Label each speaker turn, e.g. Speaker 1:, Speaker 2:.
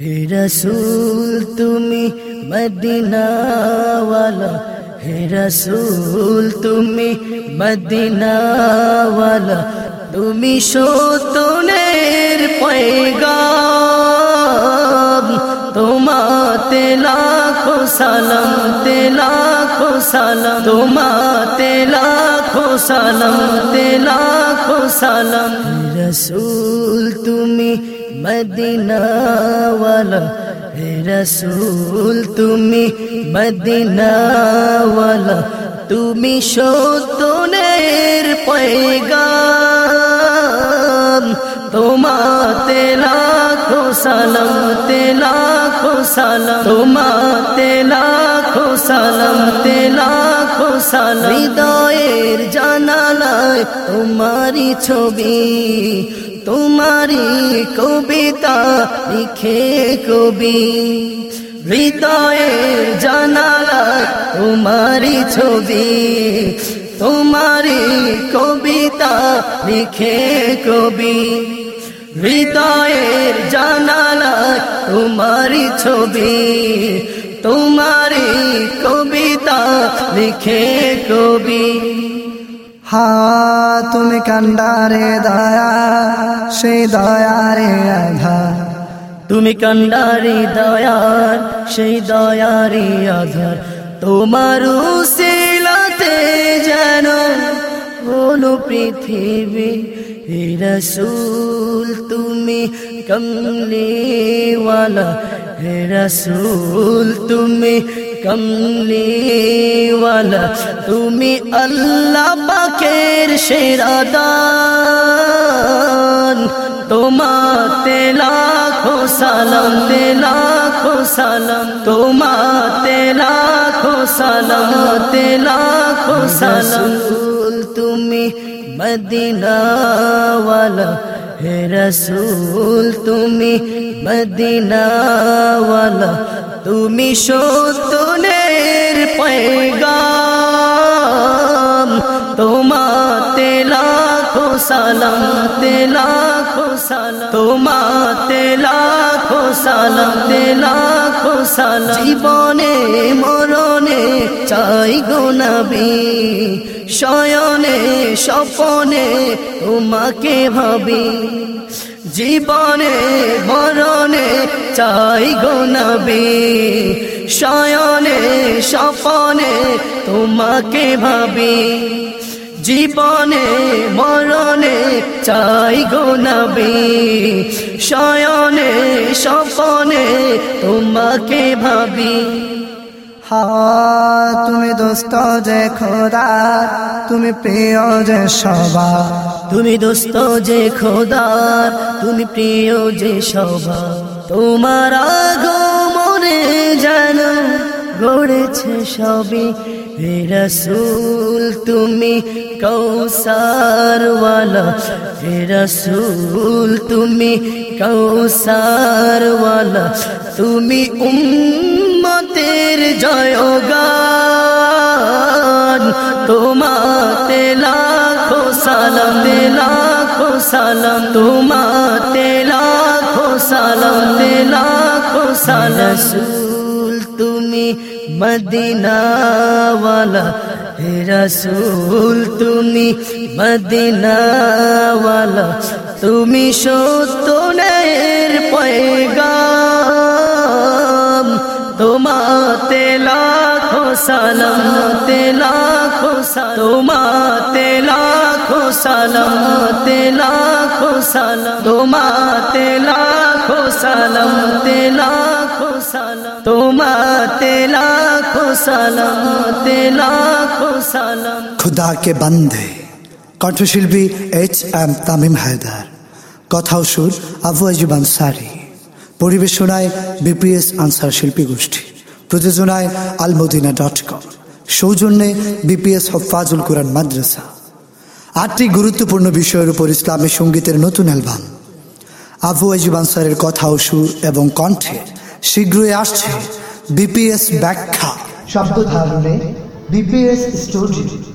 Speaker 1: হে রসুল তুমি মদিনাওয়ালা। হে রসুল তুমি মদিনাওয়ালা। তুমি সতনের পয়গাম তোমাতে লাখো সালাম, তে লাখো সালাম। তোমাতে লাখো সালাম, তে লাখো সালাম। রসুল তুমি মদিনাওয়ালা, হে রসুল তুমি মদিনাওয়ালা, তুমি সতনের পয়গাম। তোমাতে লাখো সালাম, তে লাখো সালাম। তোমাতে লাখো সালাম, তে লাখো সালাম। হৃদয়ের জানালায় তোমারি ছবি তোমারি কবিতা লিখে কবি। হৃদয়ের জানালায় তোমারি ছবি তোমারি কবিতা লিখে কবি। হৃদয়ের জানালায় তোমারি ছবি তোমারি কবিতা লিখে কবি।
Speaker 2: হা তুমি কান্ডারে দয়া সেই দয়ারে আধা
Speaker 1: তুমি কান্ডারি দয়ার সেই দয়ারি আধার তোমার শিলাতে যেন হলো পৃথিবী হে রসুল তুমি কমলিওয়ালা হে রসুল তুমি কমলিওয়ালা তুমি আল্লাহ পাকের সেরাদান তোমাতে লাখো সালাম তে লাখো সালাম তোমাতে লাখো সালাম তে লাখো সালাম তুমি মদিনাওয়ালা হে রসুল তুমি মদিনাওয়ালা তুমি সতনের পয়গাম তোমাতে লাখো সালাম তে লাখো সালাম। তোমাতে লাখো সালাম, তে লাখো সালাম। জীবনে, মরণে চাই গো নবী। শয়নে, স্বপনে তোমাকে ভাবি। জীবনে, মরণে চাই গো নবী। শয়নে, স্বপনে তোমাকে ভাবি। জীবনে, মরণে চাই গো নবী শয়নে স্বপনে তোমাকে ভাবি।
Speaker 2: হা তুমি দোস্ত যে খোদা তুমি প্রিয় যে সবার
Speaker 1: তুমি দোস্ত যে খোদা তুমি প্রিয় যে সভা তোমার আগমনে যেন গড়েছে সবই। হে রসুল, তুমি কৌসারওয়ালা হে রসুল, তুমি কৌসারওয়ালা তুমি উম্মতের জয়গান। তোমাতে লাখো সালাম দে লাখো সালাম। তোমাতে লাখো সালাম দে লাখো সালাম। তুমি মদিনাওয়ালা হে রসুল তুমি মদিনাওয়ালা তুমি সত্যনের পয়গাম তোমাতে লাখো সালাম তে লাখো তোমাতে লাখো সালাম তে লাখো সালাম। তোমাতে লাখো সালাম তে লাখো সালাম। তোমাতে লাখো সালাম তে লাখো সালাম।
Speaker 2: খুদা কে বন্ধে কণ্ঠশিল্পী এইচ এম তামিম হায়দার। কথা ও সুর আবু আজুব আনসারি। পরিবেশনায় বিপিএস আনসার শিল্পী গোষ্ঠী। প্রযোজনায় আলমদিনা ডট কম সৌজন্যে বিপিএস হফাজুল কোরআন মাদ্রাসা। আটটি গুরুত্বপূর্ণ বিষয়ের উপর ইসলামী সঙ্গীতের নতুন অ্যালবাম। আবু আজুব স্যারের কথা ও সুর এবং কণ্ঠে শীঘ্রই আসছে বিপিএস ব্যাখ্যা। শব্দ ধারণে বিপিএস স্টুডিও।